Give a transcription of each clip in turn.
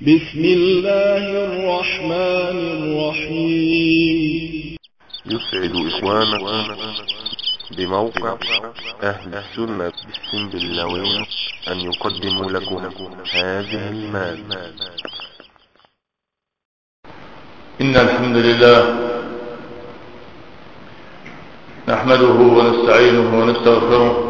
بسم الله الرحمن الرحيم. يسعد إخوانكم بموقع أهل السنة بالسنبلاوين أن يقدموا لكم هذه المادة. إن الحمد لله نحمده ونستعينه ونستغفره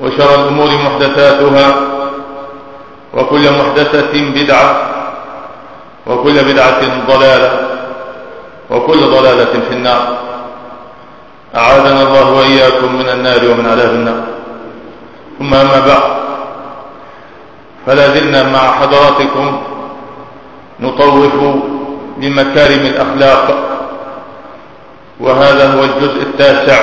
وشر الأمور محدثاتها وكل محدثة بدعة وكل بدعة ضلالة وكل ضلالة في النار. أعاذنا الله وإياكم من النار ومن عذاب النار. ثم أما بعد فلا زلنا مع حضراتكم نطوف بمكارم الأخلاق وهذا هو الجزء التاسع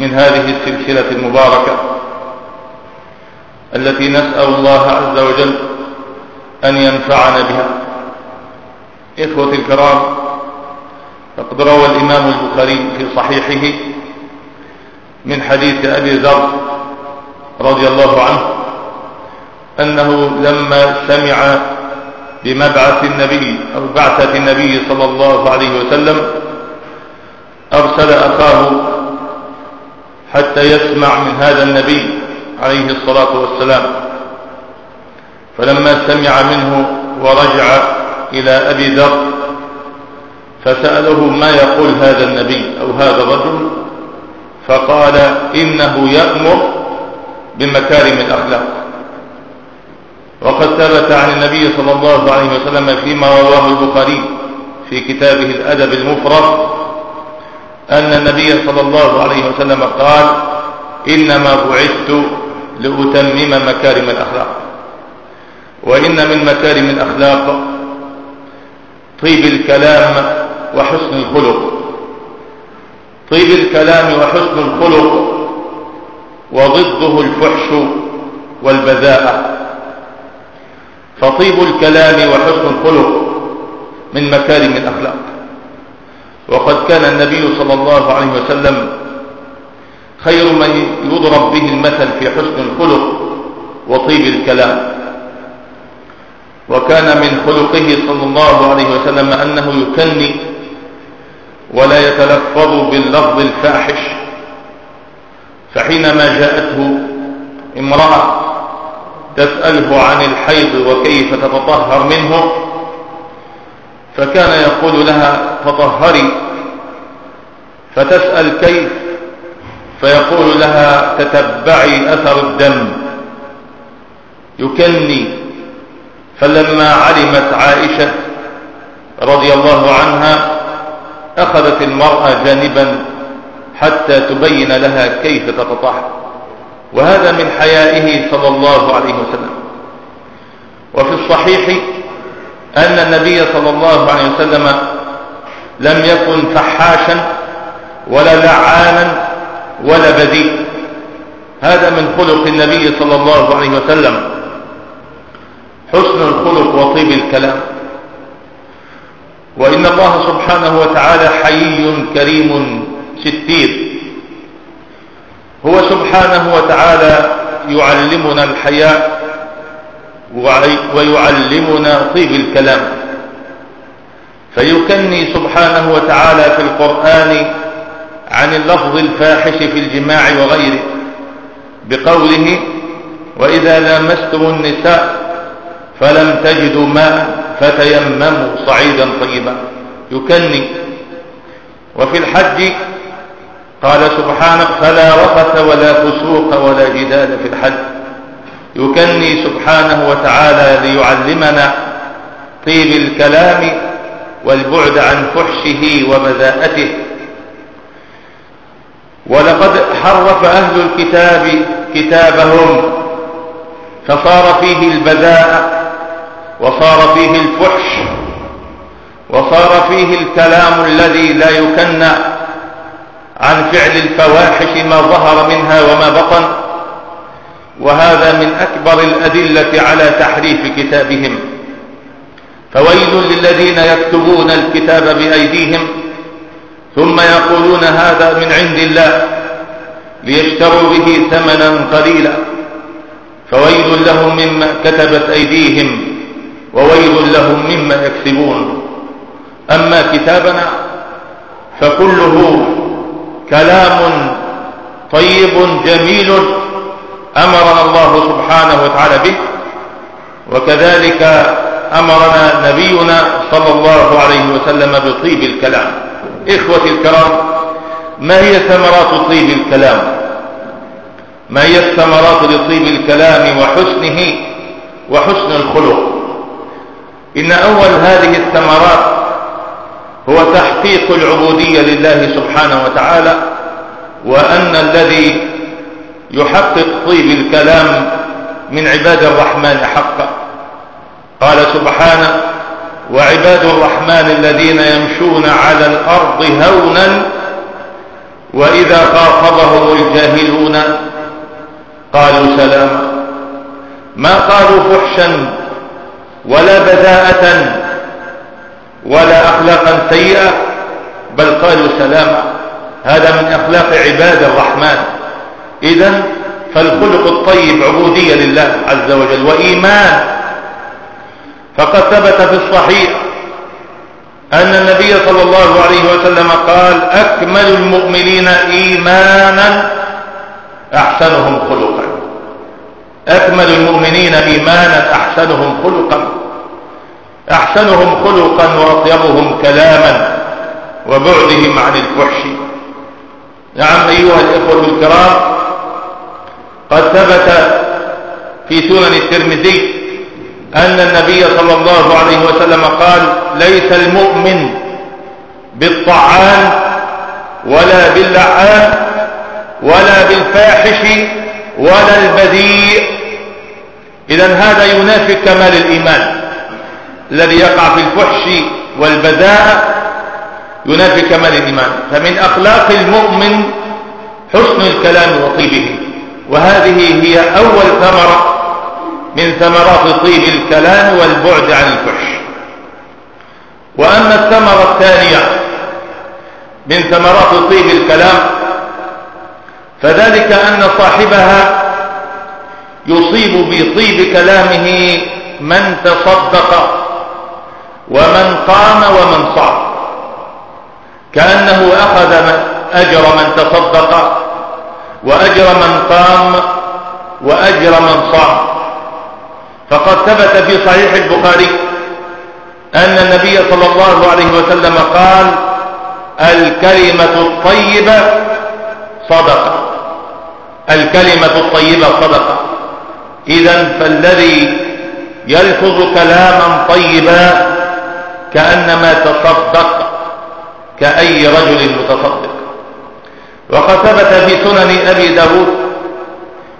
من هذه السلسلة المباركة التي نسأل الله عز وجل أن ينفعنا بها. إخوة الكرام فقد روى الإمام البخاري في صحيحه من حديث أبي ذر رضي الله عنه أنه لما سمع بمبعث النبي أو بعثة النبي صلى الله عليه وسلم أرسل أخاه حتى يسمع من هذا النبي عليه الصلاة والسلام. فلما سمع منه ورجع إلى أبي ذر فسأله ما يقول هذا النبي أو هذا الرجل؟ فقال إنه يأمر بمكارم الأخلاق. وقد ثبت عن النبي صلى الله عليه وسلم فيما رواه البخاري في كتابه الأدب المفرد أن النبي صلى الله عليه وسلم قال إنما بعثت لأتمم مكارم الأخلاق. وإن من مكارم الأخلاق طيب الكلام وحسن الخلق. طيب الكلام وحسن الخلق وضده الفحش والبذاءة فطيب الكلام وحسن الخلق من مكارم الأخلاق. وقد كان النبي صلى الله عليه وسلم خير من يضرب به المثل في حسن الخلق وطيب الكلام. وكان من خلقه صلى الله عليه وسلم أنه يكني ولا يتلفظ باللفظ الفاحش فحينما جاءته امرأة تسأله عن الحيض وكيف تتطهر منه فكان يقول لها تطهري. فتسأل كيف؟ فيقول لها تتبعي أثر الدم. يكني فلما علمت عائشة رضي الله عنها أخذت المرأة جانبا حتى تبين لها كيف تتطهر. وهذا من حيائه صلى الله عليه وسلم. وفي الصحيح أن النبي صلى الله عليه وسلم لم يكن فحاشا ولا لعانا ولا بذيء هذا من خلق النبي صلى الله عليه وسلم. حسن الخلق وطيب الكلام. وإن الله سبحانه وتعالى حيي كريم ستير هو سبحانه وتعالى يعلمنا الحياء ويعلمنا طيب الكلام. فيكني سبحانه وتعالى في القرآن عن اللفظ الفاحش في الجماع وغيره بقوله وإذا لامستم النساء فلم تجدوا ماء فتيمموا صعيدا طيبا. يكني وفي الحج قال سبحانه فلا رفث ولا فسوق ولا جدال في الحج. يكني سبحانه وتعالى ليعلمنا طيب الكلام والبعد عن فحشه وبذاءته ولقد حرف أهل الكتاب كتابهم فصار فيه البذاء وصار فيه الفحش وصار فيه الكلام الذي لا يكنى عن فعل الفواحش ما ظهر منها وما بطن وهذا من أكبر الأدلة على تحريف كتابهم. فويل للذين يكتبون الكتاب بأيديهم ثم يقولون هذا من عند الله ليشتروا به ثمنا قليلا. فويل لهم مما كتبت أيديهم وويل لهم مما يكسبون. أما كتابنا فكله كلام طيب جميل أمرنا الله سبحانه وتعالى به وكذلك أمرنا نبينا صلى الله عليه وسلم بطيب الكلام. إخوتي الكرام ما هي ثمرات طيب الكلام؟ ما هي الثمرات لطيب الكلام وحسنه وحسن الخلق؟ إن أول هذه الثمرات هو تحقيق العبودية لله سبحانه وتعالى وأن الذي يحقق طيب الكلام من عباد الرحمن حقا. قال سبحانه وعباد الرحمن الذين يمشون على الأرض هونا وإذا خاطبهم الجاهلون قالوا سلاما ما قالوا فحشا ولا بذاءة ولا أخلاقا سيئة بل قالوا سلاما. هذا من أخلاق عباد الرحمن. إذا فالخلق الطيب عبودية لله عز وجل وإيمان فقد ثبت في الصحيح أن النبي صلى الله عليه وسلم قال أكمل المؤمنين إيمانا أحسنهم خلقا. أكمل المؤمنين إيمانا أحسنهم خلقا. أحسنهم خلقا وأطيبهم كلاما وبعدهم عن الفحش. نعم أيها الإخوة الكرام قد ثبت في سنن الترمذي أن النبي صلى الله عليه وسلم قال ليس المؤمن بالطعان ولا باللعان ولا بالفاحش ولا البذيء. إذا هذا ينافي كمال الإيمان. الذي يقع في الفحش والبذاء ينافي كمال الإيمان. فمن أخلاق المؤمن حسن الكلام وطيبه. وهذه هي أول ثمرة من ثمرات طيب الكلام والبعد عن الفحش. وأما الثمرة الثانية من ثمرات طيب الكلام فذلك أن صاحبها يصيب بطيب كلامه من تصدق ومن قام ومن صام. كأنه أخذ أجر من تصدق وأجر من قام وأجر من صام. فقد ثبت في صحيح البخاري أن النبي صلى الله عليه وسلم قال الكلمة الطيبة صدقة. الكلمة الطيبة صدقة. إذا فالذي يلفظ كلاما طيبا كأنما تصدق كأي رجل متصدق. وقد ثبت في سنن أبي داود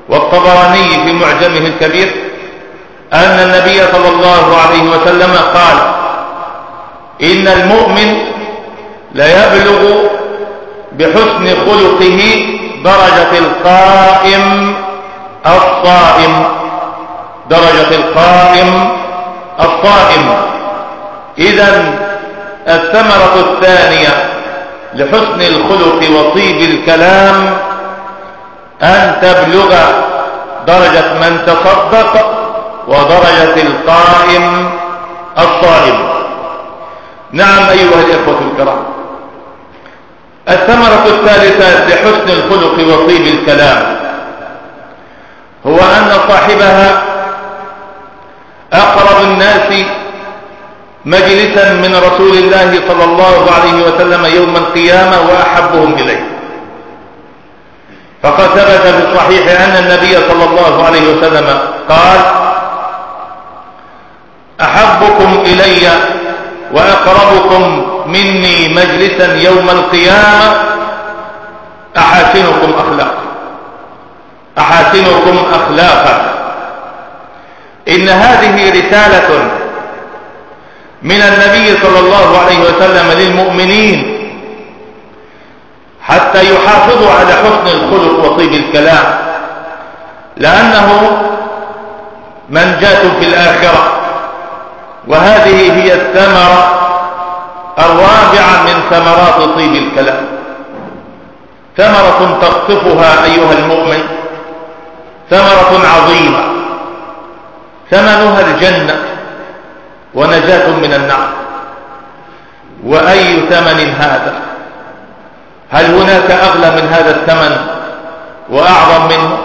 والطبراني في معجمه الكبير أن النبي صلى الله عليه وسلم قال إن المؤمن ليبلغ بحسن خلقه درجة القائم الصائم. درجة القائم الصائم. إذا الثمرة الثانية لحسن الخلق وطيب الكلام أن تبلغ درجة من تصدق ودرجة القائم الصائم. نعم أيها الإخوة الكرام الثمرة الثالثة لحسن الخلق وطيب الكلام هو أن صاحبها أقرب الناس مجلسا من رسول الله صلى الله عليه وسلم يوم القيامة وأحبهم إليه. فقد ثبت في الصحيح أن النبي صلى الله عليه وسلم قال أحبكم إلي وأقربكم مني مجلسا يوم القيامة. أحاسنكم أخلاقا أحاسنكم أخلاقا. إن هذه رسالة من النبي صلى الله عليه وسلم للمؤمنين حتى يحافظوا على حسن الخلق وطيب الكلام. لأنه منجاة في الآخرة. وهذه هي الثمرة الرابعة من ثمرات طيب الكلام. ثمرة تقطفها أيها المؤمن ثمرة عظيمة ثمنها الجنة ونجاة من النار. وأي ثمن هذا؟ هل هناك أغلى من هذا الثمن وأعظم منه؟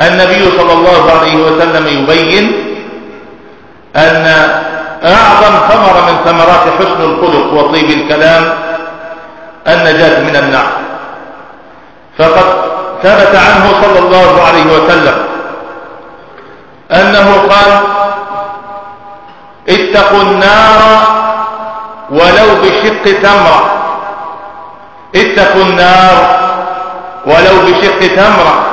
النبي صلى الله عليه وسلم يبين أن أعظم ثمرة من ثمرات حسن الخلق وطيب الكلام النجاة من النار. فقد ثبت عنه صلى الله عليه وسلم أنه قال اتقوا النار ولو بشق تمرة. اتقوا النار ولو بشق تمرة.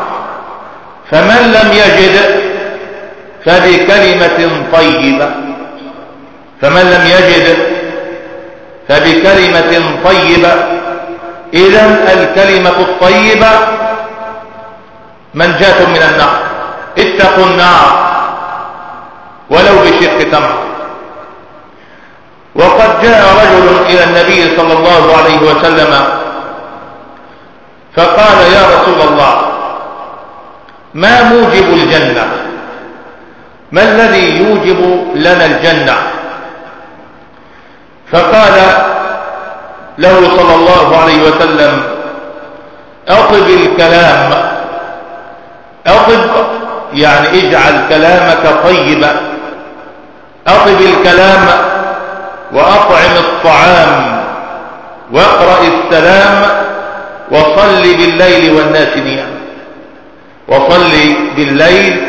فمن لم يجد فبكلمة طيبة فمن لم يجد فبكلمة طيبة. إذا الكلمة الطيبة منجاة من النار. اتقوا النار ولو بشق تمر. وقد جاء رجل إلى النبي صلى الله عليه وسلم فقال يا رسول الله ما موجب الجنة؟ ما الذي يوجب لنا الجنة؟ فقال له صلى الله عليه وسلم أطب الكلام. أطب يعني اجعل كلامك طيبا. أطب الكلام وأطعم الطعام واقرأ السلام وصل بالليل والناس نيام وصل بالليل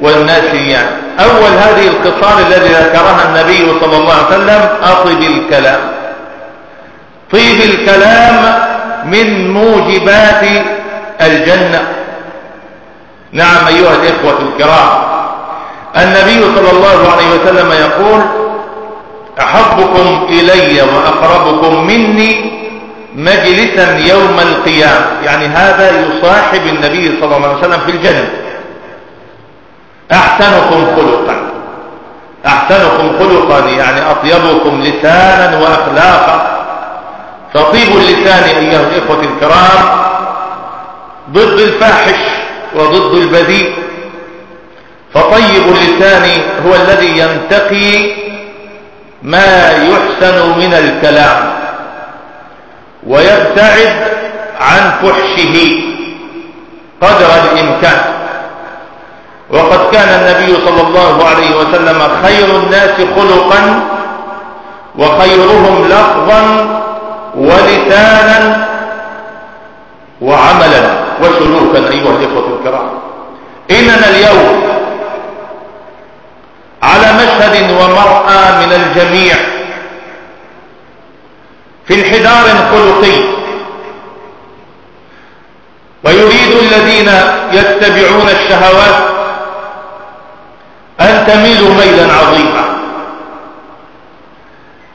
والناس نيام أول هذه الخصال الذي ذكرها النبي صلى الله عليه وسلم أطب الكلام. طيب الكلام من موجبات الجنة. نعم أيها الإخوة الكرام النبي صلى الله عليه وسلم يقول أحبكم إلي وأقربكم مني مجلسا يوم القيامة. يعني هذا يصاحب النبي صلى الله عليه وسلم في الجنة. أحسنكم خلقا. أحسنكم خلقا يعني أطيبكم لسانا وأخلاقا. فطيب اللسان أيها الإخوة الكرام ضد الفاحش وضد البذيء. فطيب اللسان هو الذي ينتقي ما يحسن من الكلام ويبتعد عن فحشه قدر الإمكان. وقد كان النبي صلى الله عليه وسلم خير الناس خلقا وخيرهم لفظا ولسانا وعملا. وسلوكا أيها الإخوة الكرام. إننا اليوم على مشهد ومرأى من الجميع في انحدار خلقي. ويريد الذين يتبعون الشهوات أن تميلوا ميلا عظيما.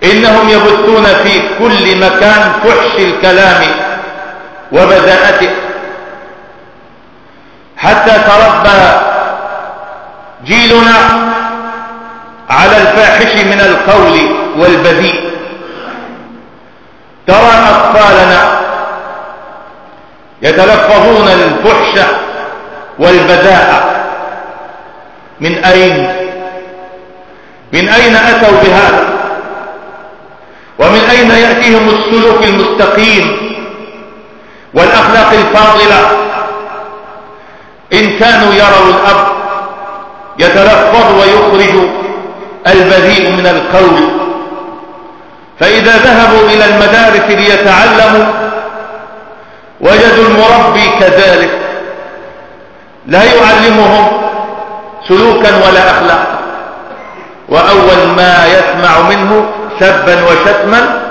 إنهم يبثون في كل مكان فحش الكلام وبذاءته. حتى تربى جيلنا على الفاحش من القول والبذيء. ترى أطفالنا يتلفظون الفحش والبذاءة من أين؟ من أين أتوا بهذا ومن أين يأتيهم السلوك المستقيم والأخلاق الفاضلة؟ إن كانوا يروا الأب يتلفظ ويخرج البذيء من القول. فإذا ذهبوا إلى المدارس ليتعلموا وجدوا المربي كذلك. لا يعلمهم سلوكا ولا أخلاق وأول ما يسمع منه سبا وشتما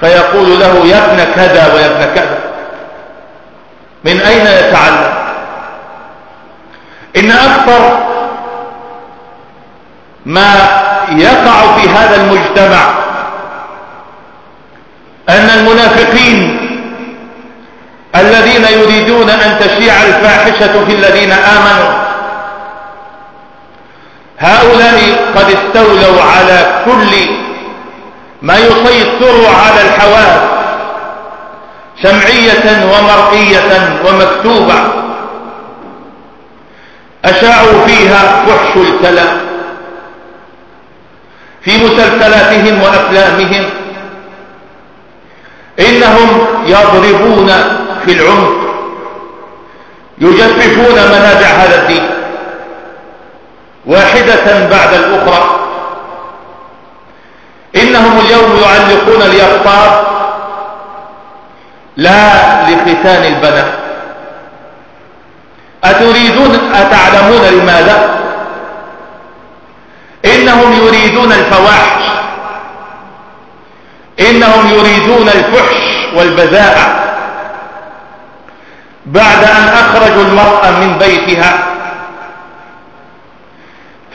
فيقول له يا ابن كذا ويا ابن كذا. من أين يتعلم؟ إن أكثر ما يقع في هذا المجتمع أن المنافقين الذين يريدون أن تشيع الفاحشة في الذين آمنوا هؤلاء قد استولوا على كل ما يسيطر على الحواس سمعية ومرئية ومكتوبة. أشاعوا فيها فحش الكلام. في مسلسلاتهم وأفلامهم إنهم يضربون في العمق يجففون منابع هذا الدين. واحدة بعد الأخرى. إنهم اليوم يعلقون اليقطار لا لختان البنات. أتريدون أتعلمون لماذا؟ إنهم يريدون الفواحش. إنهم يريدون الفحش والبذاءة بعد أن أخرجوا المرأة من بيتها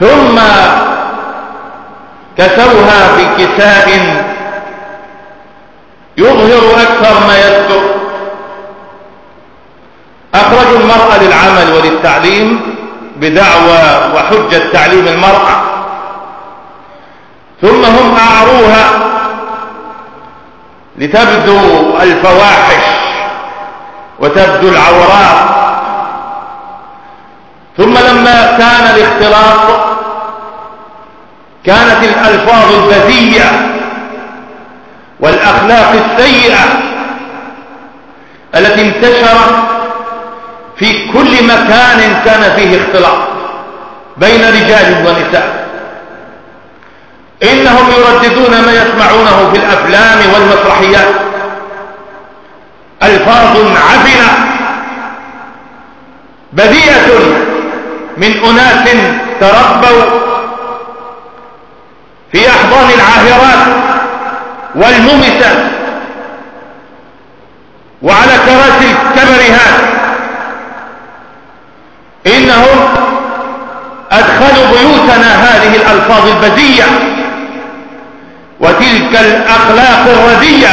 ثم كسوها بكساء يظهر أكثر ما يستر أخرجوا المرأة للعمل وللتعليم بدعوى وحجة تعليم المرأة. ثم هم أعروها لتبدو الفواحش وتبدو العورات. ثم لما كان الاختلاط كانت الألفاظ البذية والأخلاق السيئة التي انتشرت في كل مكان كان فيه اختلاط بين رجال ونساء. إنهم يرددون ما يسمعونه في الأفلام والمسرحيات. ألفاظ عفنة بذيئة. من أناس تربوا في أحضان العاهرات والممسات وعلى كراسي الكبرهات إنهم أدخلوا بيوتنا هذه الألفاظ البذية وتلك الأخلاق الردية.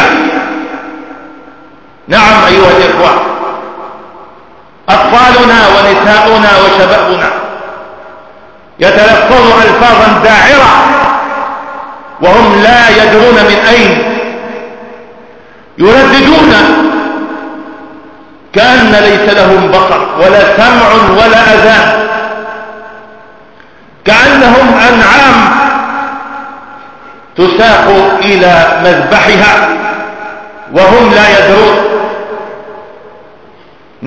نعم أيها الإخوة. أطفالنا ونساؤنا وشبابنا. يتلفظ ألفاظا داعرة وهم لا يدرون من أين. يرددون كأن ليس لهم بصر ولا سمع ولا أذان. كأنهم أنعام تساق إلى مذبحها وهم لا يدرون.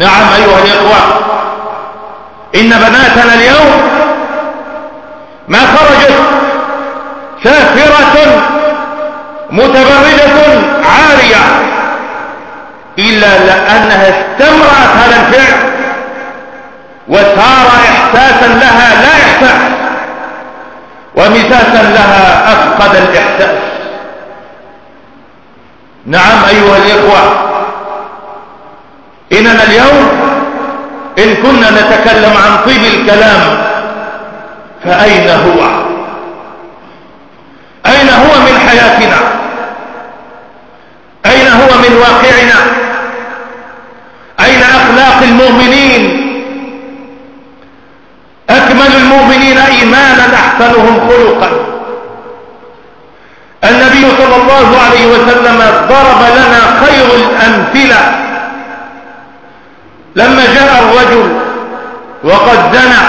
نعم أيها الإخوة. إن بناتنا اليوم ما خرجت سافرة متبردة عارية إلا لأنها استمرت هذا الفعل وصار إحساسا لها لا إحساس ومساسا لها أفقد الإحساس. نعم أيها الإخوة. إننا اليوم إن كنا نتكلم عن طيب الكلام فأين هو؟ أين هو من حياتنا؟ أين هو من واقعنا؟ أين أخلاق المؤمنين؟ أكمل المؤمنين إيمانا أحسنهم خلقا. النبي صلى الله عليه وسلم ضرب لنا خير الأمثلة لما جاء الرجل وقد زنى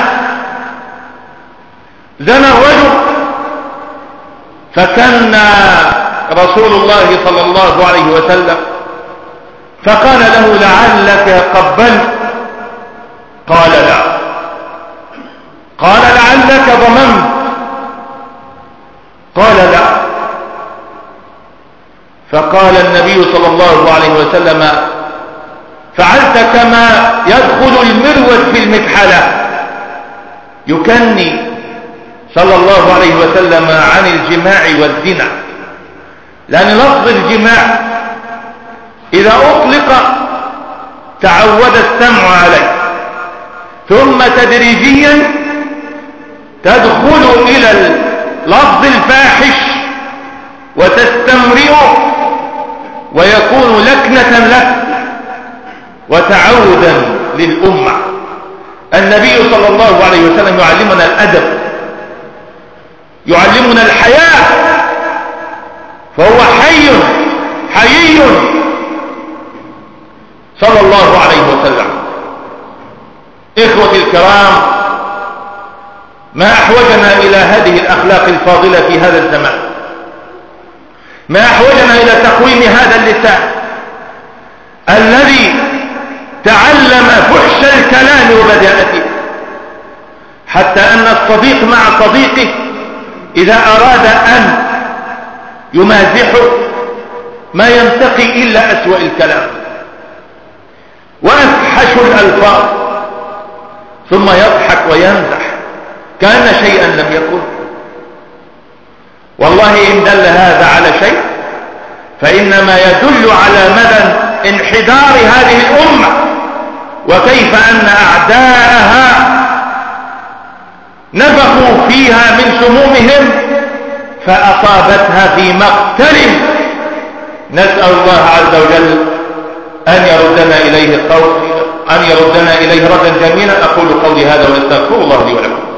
زنى الرجل فكان رسول الله صلى الله عليه وسلم فقال له لعلك قبلت قال لا. قال لعلك ضممت قال لا. فقال النبي صلى الله عليه وسلم فعلت كما يدخل المرود في المكحلة يكني صلى الله عليه وسلم عن الجماع والزنا. لأن لفظ الجماع إذا أطلق تعود السمع عليه ثم تدريجيا تدخل إلى اللفظ الفاحش وتستمرئه ويكون لكنة لك وتعودا للأمة. النبي صلى الله عليه وسلم يعلمنا الأدب يعلمنا الحياة. فهو حي حيي. صلى الله عليه وسلم. إخوتي الكرام ما أحوجنا إلى هذه الأخلاق الفاضلة في هذا الزمان. ما أحوجنا إلى تقويم هذا اللسان الذي تعلم فحش الكلام وبداءته. حتى أن الصديق مع صديقه إذا أراد أن يمازحه ما ينتقي إلا أسوأ الكلام. وأفحش الألفاظ ثم يضحك ويمزح كأن شيئا لم يكن. والله إن دل هذا على شيء فإنما يدل على مدى انحدار هذه الأمة وكيف أن أعداءها نفخوا فيها من سمومهم فأصابتها في مقتل. نسأل الله عز وجل أن يردنا إليه قول أن يردنا إليه ردا جميلا. أقول قولي هذا وأستغفر الله لي ولكم.